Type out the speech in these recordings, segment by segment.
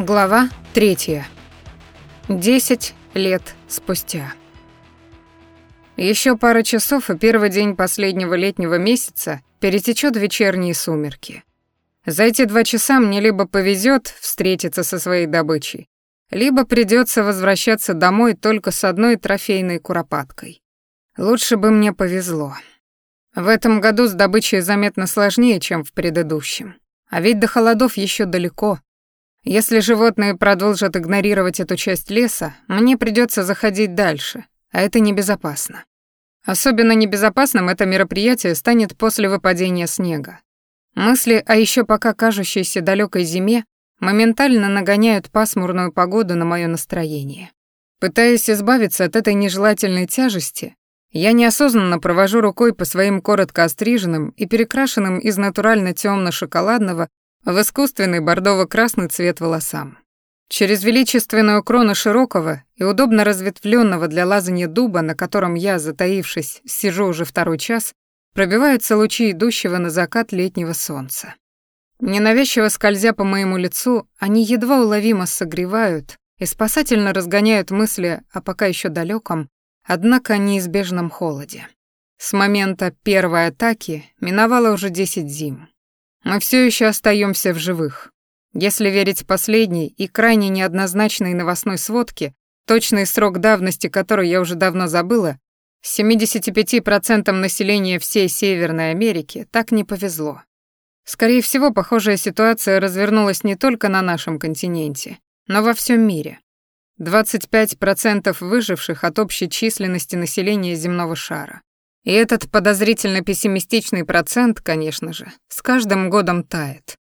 Глава третья. Десять лет спустя. Еще пара часов, и первый день последнего летнего месяца перетечет вечерние сумерки. За эти два часа мне либо повезет встретиться со своей добычей, либо придется возвращаться домой только с одной трофейной куропаткой. Лучше бы мне повезло. В этом году с добычей заметно сложнее, чем в предыдущем. А ведь до холодов еще далеко. Если животные продолжат игнорировать эту часть леса, мне придется заходить дальше, а это небезопасно. Особенно небезопасным это мероприятие станет после выпадения снега. Мысли о еще пока кажущейся далекой зиме моментально нагоняют пасмурную погоду на мое настроение. Пытаясь избавиться от этой нежелательной тяжести, я неосознанно провожу рукой по своим коротко остриженным и перекрашенным из натурально темно шоколадного в искусственный бордово-красный цвет волосам. Через величественную крону широкого и удобно разветвленного для лазания дуба, на котором я, затаившись, сижу уже второй час, пробиваются лучи идущего на закат летнего солнца. Ненавязчиво скользя по моему лицу, они едва уловимо согревают и спасательно разгоняют мысли о пока еще далеком, однако неизбежном холоде. С момента первой атаки миновало уже 10 зим. Мы все еще остаемся в живых. Если верить последней и крайне неоднозначной новостной сводке, точный срок давности которой я уже давно забыла, 75% населения всей Северной Америки так не повезло. Скорее всего, похожая ситуация развернулась не только на нашем континенте, но во всем мире. 25% выживших от общей численности населения земного шара. И этот подозрительно пессимистичный процент, конечно же, с каждым годом тает.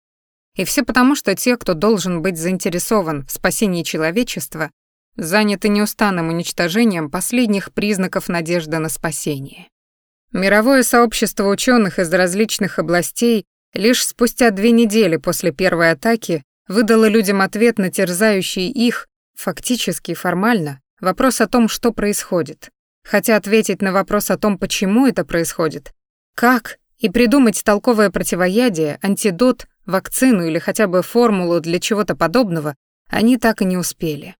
И все потому, что те, кто должен быть заинтересован в спасении человечества, заняты неустанным уничтожением последних признаков надежды на спасение. Мировое сообщество ученых из различных областей лишь спустя две недели после первой атаки выдало людям ответ на терзающий их, фактически и формально, вопрос о том, что происходит, хотя ответить на вопрос о том, почему это происходит, как и придумать толковое противоядие, антидот, вакцину или хотя бы формулу для чего-то подобного, они так и не успели.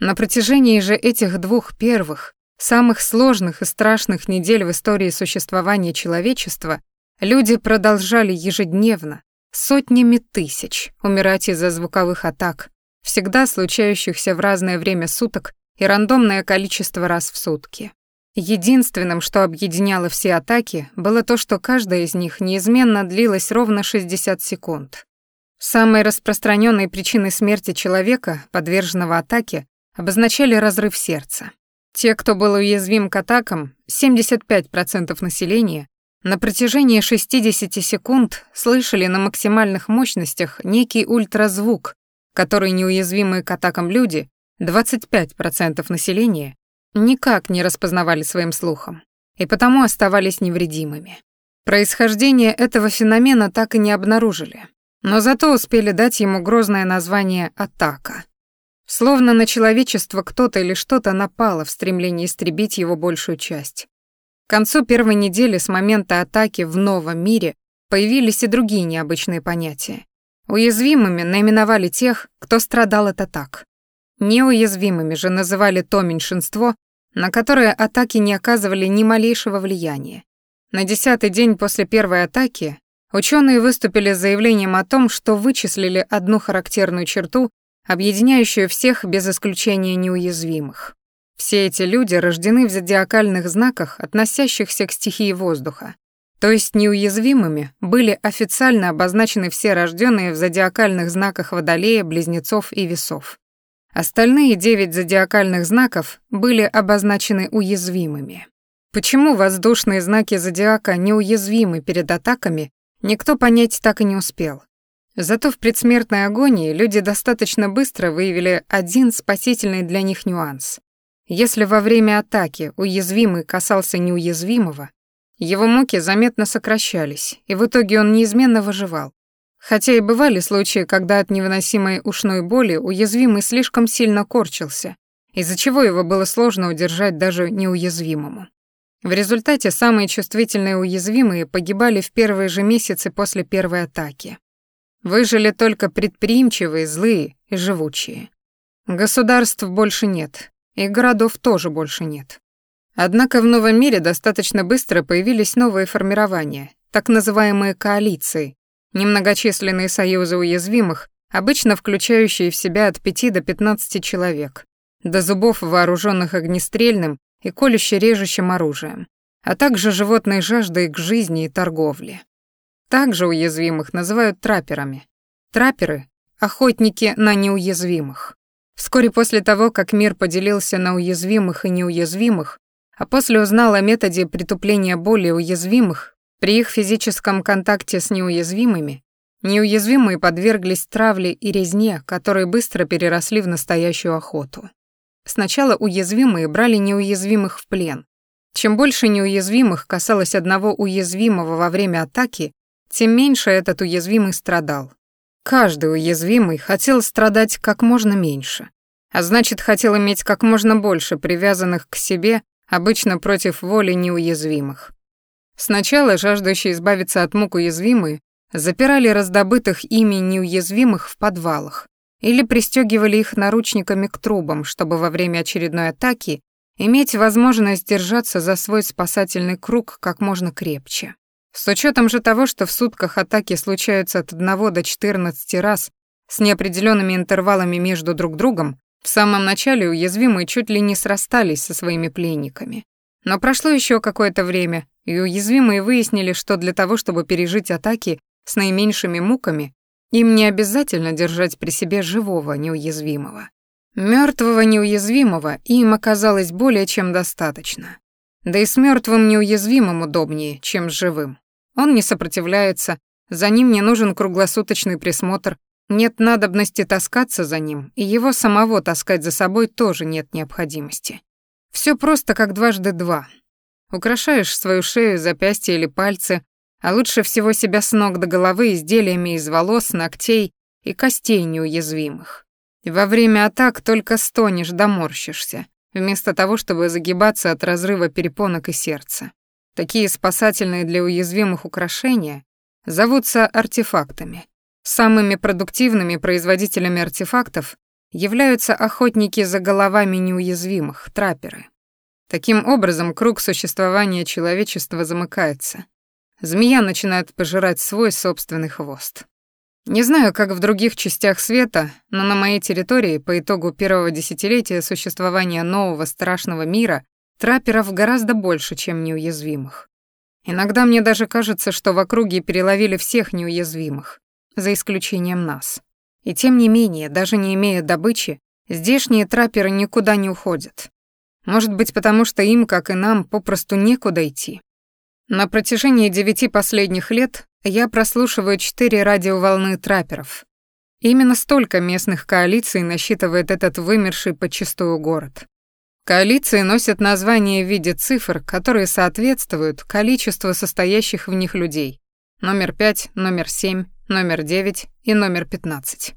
На протяжении же этих двух первых, самых сложных и страшных недель в истории существования человечества люди продолжали ежедневно, сотнями тысяч, умирать из-за звуковых атак, всегда случающихся в разное время суток и рандомное количество раз в сутки. Единственным, что объединяло все атаки, было то, что каждая из них неизменно длилась ровно 60 секунд. Самой распространенной причиной смерти человека, подверженного атаке, обозначали разрыв сердца. Те, кто был уязвим к атакам, 75% населения, на протяжении 60 секунд слышали на максимальных мощностях некий ультразвук, который неуязвимые к атакам люди, 25% населения, никак не распознавали своим слухом и потому оставались невредимыми. Происхождение этого феномена так и не обнаружили, но зато успели дать ему грозное название «атака». Словно на человечество кто-то или что-то напало в стремлении истребить его большую часть. К концу первой недели с момента атаки в новом мире появились и другие необычные понятия. Уязвимыми наименовали тех, кто страдал от атак. Неуязвимыми же называли то меньшинство, на которое атаки не оказывали ни малейшего влияния. На десятый день после первой атаки ученые выступили с заявлением о том, что вычислили одну характерную черту, объединяющую всех без исключения неуязвимых. Все эти люди рождены в зодиакальных знаках, относящихся к стихии воздуха. То есть неуязвимыми были официально обозначены все рожденные в зодиакальных знаках Водолея, Близнецов и Весов. Остальные девять зодиакальных знаков были обозначены уязвимыми. Почему воздушные знаки зодиака неуязвимы перед атаками, никто понять так и не успел. Зато в предсмертной агонии люди достаточно быстро выявили один спасительный для них нюанс. Если во время атаки уязвимый касался неуязвимого, его муки заметно сокращались, и в итоге он неизменно выживал. Хотя и бывали случаи, когда от невыносимой ушной боли уязвимый слишком сильно корчился, из-за чего его было сложно удержать даже неуязвимому. В результате самые чувствительные уязвимые погибали в первые же месяцы после первой атаки. Выжили только предприимчивые, злые и живучие. Государств больше нет, и городов тоже больше нет. Однако в новом мире достаточно быстро появились новые формирования, так называемые коалиции, немногочисленные союзы уязвимых, обычно включающие в себя от 5 до 15 человек, до зубов вооруженных огнестрельным и колюще-режущим оружием, а также животной жаждой к жизни и торговле. Также уязвимых называют трапперами. Трапперы — охотники на неуязвимых. Вскоре после того, как мир поделился на уязвимых и неуязвимых, а после узнал о методе притупления боли уязвимых при их физическом контакте с неуязвимыми, неуязвимые подверглись травле и резне, которые быстро переросли в настоящую охоту. Сначала уязвимые брали неуязвимых в плен. Чем больше неуязвимых касалось одного уязвимого во время атаки, тем меньше этот уязвимый страдал. Каждый уязвимый хотел страдать как можно меньше, а значит, хотел иметь как можно больше привязанных к себе, обычно против воли неуязвимых. Сначала жаждущие избавиться от мук уязвимые запирали раздобытых ими неуязвимых в подвалах или пристегивали их наручниками к трубам, чтобы во время очередной атаки иметь возможность держаться за свой спасательный круг как можно крепче. С учетом же того, что в сутках атаки случаются от 1 до 14 раз с неопределенными интервалами между друг другом, в самом начале уязвимые чуть ли не срастались со своими пленниками. Но прошло еще какое-то время, и уязвимые выяснили, что для того, чтобы пережить атаки с наименьшими муками, им не обязательно держать при себе живого неуязвимого. Мертвого неуязвимого им оказалось более чем достаточно. Да и с мертвым неуязвимым удобнее, чем с живым. Он не сопротивляется, за ним не нужен круглосуточный присмотр, нет надобности таскаться за ним, и его самого таскать за собой тоже нет необходимости. Все просто как дважды два. Украшаешь свою шею, запястье или пальцы, а лучше всего себя с ног до головы изделиями из волос, ногтей и костей неуязвимых. Во время атак только стонешь да морщишься, вместо того, чтобы загибаться от разрыва перепонок и сердца. Такие спасательные для уязвимых украшения зовутся артефактами. Самыми продуктивными производителями артефактов являются охотники за головами неуязвимых, трапперы. Таким образом, круг существования человечества замыкается. Змея начинает пожирать свой собственный хвост. Не знаю, как в других частях света, но на моей территории по итогу первого десятилетия существования нового страшного мира трапперов гораздо больше, чем неуязвимых. Иногда мне даже кажется, что в округе переловили всех неуязвимых, за исключением нас. И тем не менее, даже не имея добычи, здешние трапперы никуда не уходят. Может быть, потому что им, как и нам, попросту некуда идти. На протяжении девяти последних лет я прослушиваю четыре радиоволны трапперов. Именно столько местных коалиций насчитывает этот вымерший подчистую город. Коалиции носят название в виде цифр, которые соответствуют количеству состоящих в них людей. Номер 5, номер 7, номер 9 и номер 15.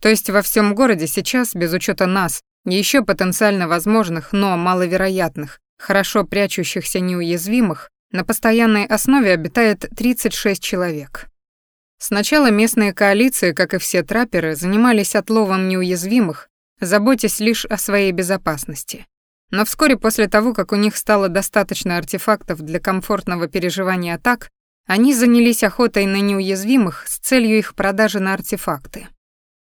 То есть во всем городе сейчас, без учета нас, еще потенциально возможных, но маловероятных, хорошо прячущихся неуязвимых, на постоянной основе обитает 36 человек. Сначала местные коалиции, как и все трапперы, занимались отловом неуязвимых, заботясь лишь о своей безопасности. Но вскоре после того, как у них стало достаточно артефактов для комфортного переживания атак, они занялись охотой на неуязвимых с целью их продажи на артефакты.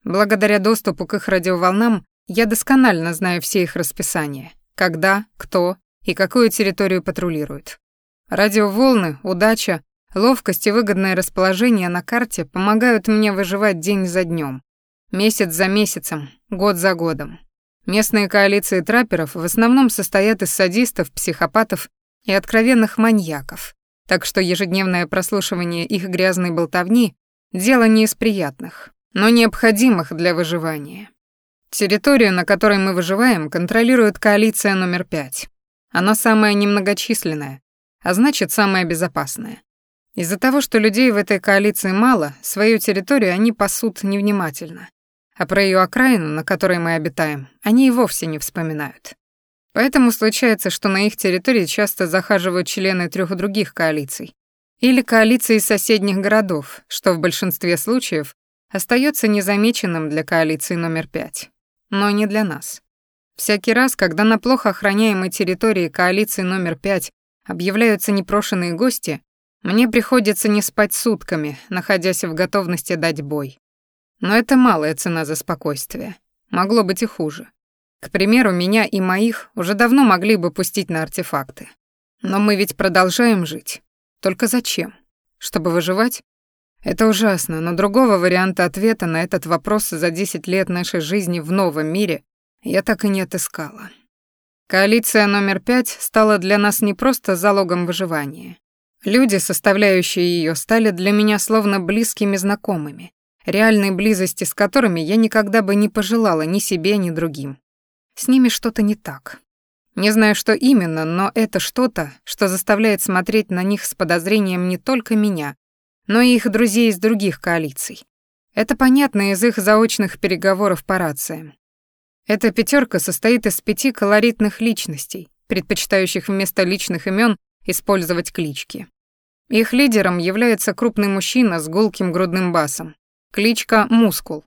Благодаря доступу к их радиоволнам я досконально знаю все их расписания, когда, кто и какую территорию патрулируют. Радиоволны, удача, ловкость и выгодное расположение на карте помогают мне выживать день за днем, месяц за месяцем, год за годом. Местные коалиции трапперов в основном состоят из садистов, психопатов и откровенных маньяков, так что ежедневное прослушивание их грязной болтовни — дело не из приятных, но необходимых для выживания. Территорию, на которой мы выживаем, контролирует коалиция номер пять. Она самая немногочисленная, а значит, самое безопасное. Из-за того, что людей в этой коалиции мало, свою территорию они пасут невнимательно. А про ее окраину, на которой мы обитаем, они и вовсе не вспоминают. Поэтому случается, что на их территории часто захаживают члены трех других коалиций или коалиции соседних городов, что в большинстве случаев остается незамеченным для коалиции номер пять. Но не для нас. Всякий раз, когда на плохо охраняемой территории коалиции номер пять объявляются непрошенные гости, мне приходится не спать сутками, находясь в готовности дать бой. Но это малая цена за спокойствие. Могло быть и хуже. К примеру, меня и моих уже давно могли бы пустить на артефакты. Но мы ведь продолжаем жить. Только зачем? Чтобы выживать? Это ужасно, но другого варианта ответа на этот вопрос за 10 лет нашей жизни в новом мире я так и не отыскала. Коалиция номер пять стала для нас не просто залогом выживания. Люди, составляющие ее, стали для меня словно близкими знакомыми, реальной близости с которыми я никогда бы не пожелала ни себе, ни другим. С ними что-то не так. Не знаю, что именно, но это что-то, что заставляет смотреть на них с подозрением не только меня, но и их друзей из других коалиций. Это понятно из их заочных переговоров по рациям. Эта пятерка состоит из пяти колоритных личностей, предпочитающих вместо личных имен использовать клички. Их лидером является крупный мужчина с гулким грудным басом. Кличка Мускул.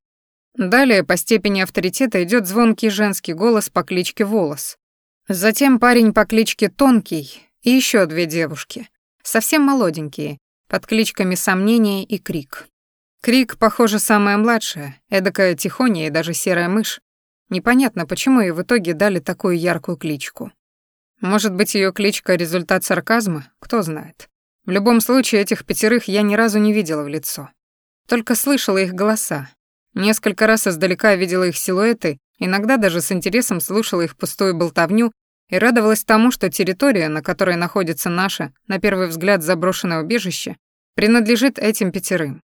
Далее по степени авторитета идет звонкий женский голос по кличке Волос. Затем парень по кличке Тонкий и еще две девушки, совсем молоденькие, под кличками Сомнение и Крик. Крик, похоже, самая младшая, эдакая тихоня и даже серая мышь. Непонятно, почему ей в итоге дали такую яркую кличку. Может быть, ее кличка — результат сарказма, кто знает. В любом случае, этих пятерых я ни разу не видела в лицо. Только слышала их голоса. Несколько раз издалека видела их силуэты, иногда даже с интересом слушала их пустую болтовню и радовалась тому, что территория, на которой находится наше, на первый взгляд, заброшенное убежище, принадлежит этим пятерым.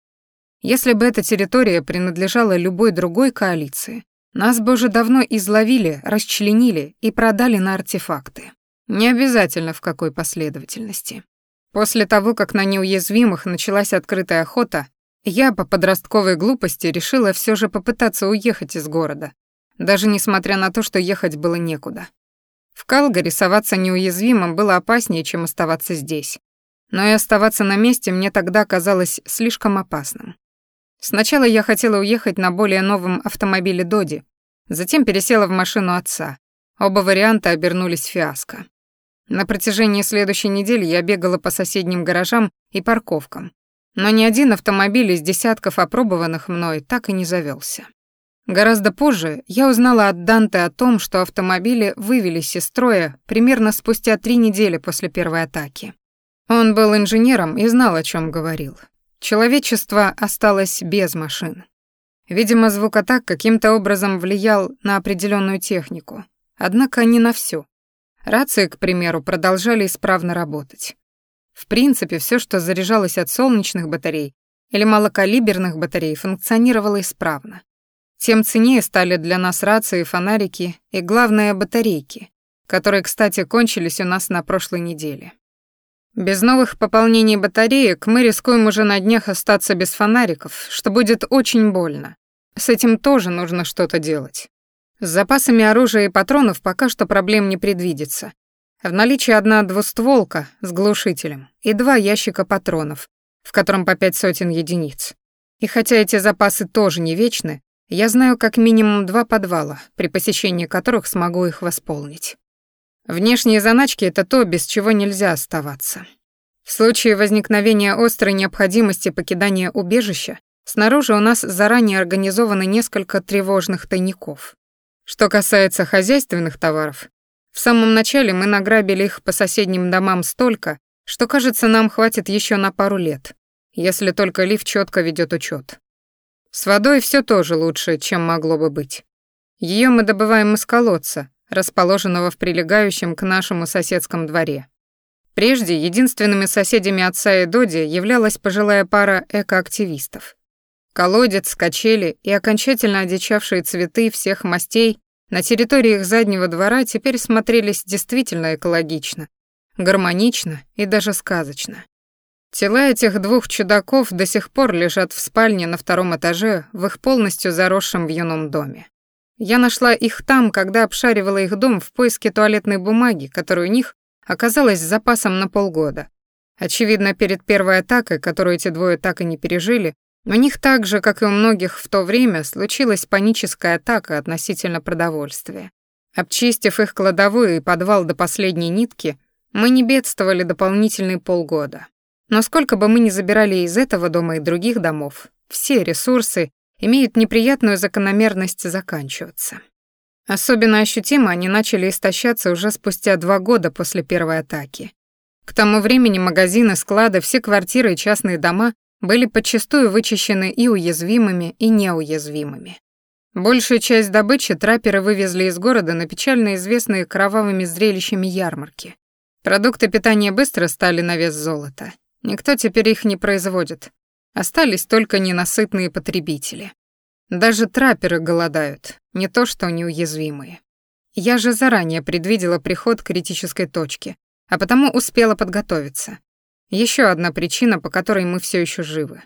Если бы эта территория принадлежала любой другой коалиции, нас бы уже давно изловили, расчленили и продали на артефакты. Не обязательно в какой последовательности. После того, как на неуязвимых началась открытая охота, я по подростковой глупости решила все же попытаться уехать из города, даже несмотря на то, что ехать было некуда. В Калгари рисоваться неуязвимым было опаснее, чем оставаться здесь. Но и оставаться на месте мне тогда казалось слишком опасным. Сначала я хотела уехать на более новом автомобиле Доди, затем пересела в машину отца. Оба варианта обернулись фиаско. На протяжении следующей недели я бегала по соседним гаражам и парковкам, но ни один автомобиль из десятков опробованных мной так и не завелся. Гораздо позже я узнала от Данте о том, что автомобили вывелись из строя примерно спустя три недели после первой атаки. Он был инженером и знал, о чем говорил. Человечество осталось без машин. Видимо, звук атак каким-то образом влиял на определенную технику, однако не на всю. Рации, к примеру, продолжали исправно работать. В принципе, все, что заряжалось от солнечных батарей или малокалиберных батарей, функционировало исправно. Тем ценнее стали для нас рации, фонарики и, главное, батарейки, которые, кстати, кончились у нас на прошлой неделе. Без новых пополнений батареек мы рискуем уже на днях остаться без фонариков, что будет очень больно. С этим тоже нужно что-то делать. С запасами оружия и патронов пока что проблем не предвидится. В наличии одна двустволка с глушителем и два ящика патронов, в котором по пять сотен единиц. И хотя эти запасы тоже не вечны, я знаю как минимум два подвала, при посещении которых смогу их восполнить. Внешние заначки — это то, без чего нельзя оставаться. В случае возникновения острой необходимости покидания убежища, снаружи у нас заранее организованы несколько тревожных тайников. Что касается хозяйственных товаров, в самом начале мы награбили их по соседним домам столько, что, кажется, нам хватит еще на пару лет, если только лифт четко ведет учет. С водой все тоже лучше, чем могло бы быть. Ее мы добываем из колодца, расположенного в прилегающем к нашему соседском дворе. Прежде единственными соседями отца и Доди являлась пожилая пара экоактивистов. Колодец, качели и окончательно одичавшие цветы всех мастей на территории их заднего двора теперь смотрелись действительно экологично, гармонично и даже сказочно. Тела этих двух чудаков до сих пор лежат в спальне на втором этаже в их полностью заросшем вьюном доме. Я нашла их там, когда обшаривала их дом в поиске туалетной бумаги, которая у них оказалась запасом на полгода. Очевидно, перед первой атакой, которую эти двое так и не пережили, У них так же, как и у многих в то время, случилась паническая атака относительно продовольствия. Обчистив их кладовую и подвал до последней нитки, мы не бедствовали дополнительные полгода. Но сколько бы мы ни забирали из этого дома и других домов, все ресурсы имеют неприятную закономерность заканчиваться. Особенно ощутимо они начали истощаться уже спустя два года после первой атаки. К тому времени магазины, склады, все квартиры и частные дома были подчастую вычищены и уязвимыми, и неуязвимыми. Большую часть добычи трапперы вывезли из города на печально известные кровавыми зрелищами ярмарки. Продукты питания быстро стали на вес золота. Никто теперь их не производит. Остались только ненасытные потребители. Даже трапперы голодают, не то что неуязвимые. Я же заранее предвидела приход критической точки, а потому успела подготовиться. Еще одна причина, по которой мы все еще живы.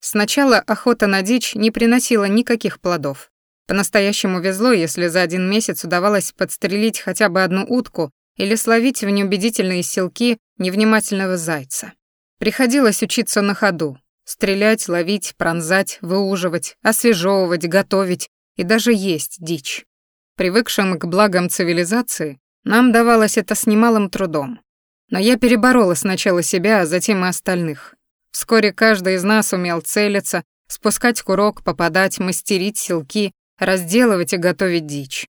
Сначала охота на дичь не приносила никаких плодов. По-настоящему везло, если за один месяц удавалось подстрелить хотя бы одну утку или словить в неубедительные селки невнимательного зайца. Приходилось учиться на ходу, стрелять, ловить, пронзать, выуживать, освежевывать, готовить и даже есть дичь. Привыкшим к благам цивилизации, нам давалось это с немалым трудом. Но я переборола сначала себя, а затем и остальных. Вскоре каждый из нас умел целиться, спускать курок, попадать, мастерить селки, разделывать и готовить дичь.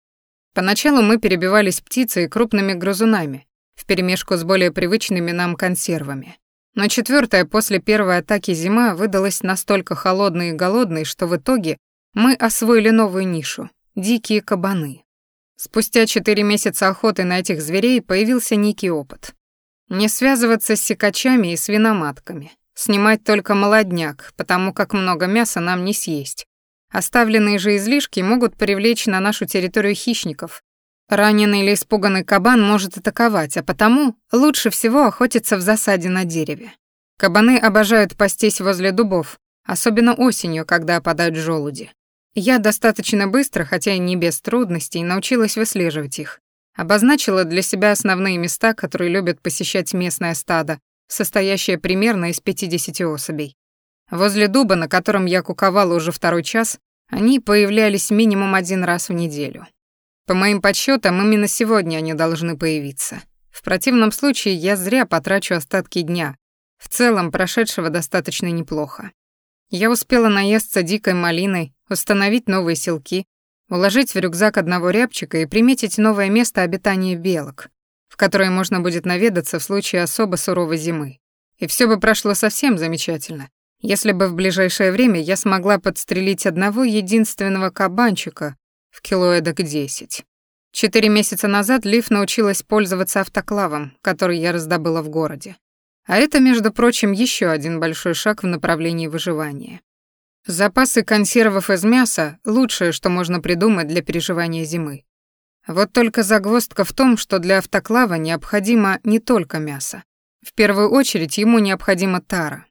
Поначалу мы перебивались птицей и крупными грызунами, вперемешку с более привычными нам консервами. Но четвертая после первой атаки зима выдалась настолько холодной и голодной, что в итоге мы освоили новую нишу — дикие кабаны. Спустя четыре месяца охоты на этих зверей появился некий опыт. Не связываться с секачами и свиноматками, снимать только молодняк, потому как много мяса нам не съесть. Оставленные же излишки могут привлечь на нашу территорию хищников. Раненый или испуганный кабан может атаковать, а потому лучше всего охотиться в засаде на дереве. Кабаны обожают пастись возле дубов, особенно осенью, когда опадают желуди. Я достаточно быстро, хотя и не без трудностей, научилась выслеживать их. Обозначила для себя основные места, которые любят посещать местное стадо, состоящее примерно из 50 особей. Возле дуба, на котором я куковала уже второй час, они появлялись минимум один раз в неделю. По моим подсчетам, именно сегодня они должны появиться. В противном случае я зря потрачу остатки дня, в целом прошедшего достаточно неплохо. Я успела наесться дикой малиной, установить новые селки, уложить в рюкзак одного рябчика и приметить новое место обитания белок, в которое можно будет наведаться в случае особо суровой зимы. И все бы прошло совсем замечательно, если бы в ближайшее время я смогла подстрелить одного единственного кабанчика в кило эдак десять. Четыре месяца назад Лив научилась пользоваться автоклавом, который я раздобыла в городе. А это, между прочим, еще один большой шаг в направлении выживания. Запасы консервов из мяса — лучшее, что можно придумать для переживания зимы. Вот только загвоздка в том, что для автоклава необходимо не только мясо. В первую очередь ему необходима тара.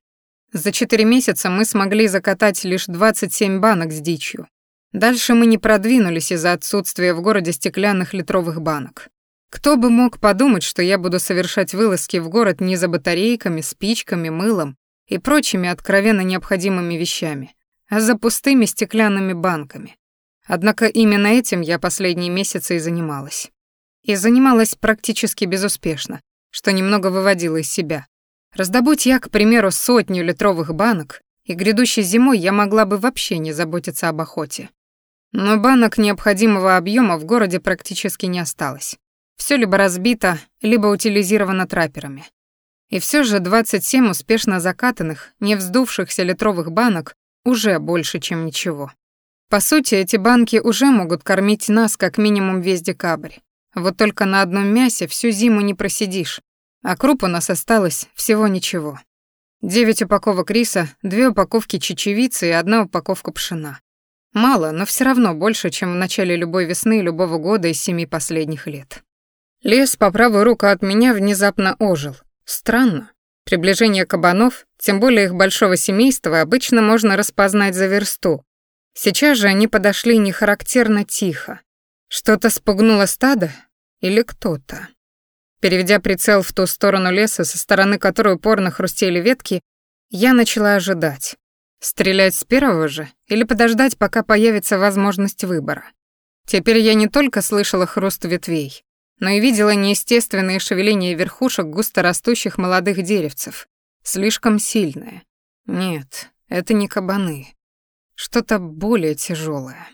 За четыре месяца мы смогли закатать лишь 27 банок с дичью. Дальше мы не продвинулись из-за отсутствия в городе стеклянных литровых банок. Кто бы мог подумать, что я буду совершать вылазки в город не за батарейками, спичками, мылом и прочими откровенно необходимыми вещами, за пустыми стеклянными банками. Однако именно этим я последние месяцы и занималась. И занималась практически безуспешно, что немного выводило из себя. Раздобудь я, к примеру, сотню литровых банок, и грядущей зимой я могла бы вообще не заботиться об охоте. Но банок необходимого объема в городе практически не осталось. Все либо разбито, либо утилизировано трапперами. И все же 27 успешно закатанных, не вздувшихся литровых банок уже больше, чем ничего. По сути, эти банки уже могут кормить нас как минимум весь декабрь. Вот только на одном мясе всю зиму не просидишь, а круп у нас осталось всего ничего. Девять упаковок риса, две упаковки чечевицы и одна упаковка пшена. Мало, но все равно больше, чем в начале любой весны любого года из семи последних лет. Лес по правую руку от меня внезапно ожил. Странно. Приближение кабанов, тем более их большого семейства, обычно можно распознать за версту. Сейчас же они подошли нехарактерно тихо. Что-то спугнуло стадо или кто-то? Переведя прицел в ту сторону леса, со стороны которой упорно хрустели ветки, я начала ожидать. Стрелять с первого же или подождать, пока появится возможность выбора? Теперь я не только слышала хруст ветвей, но и видела неестественные шевеления верхушек густорастущих молодых деревцев. Слишком сильное. Нет, это не кабаны. Что-то более тяжелое.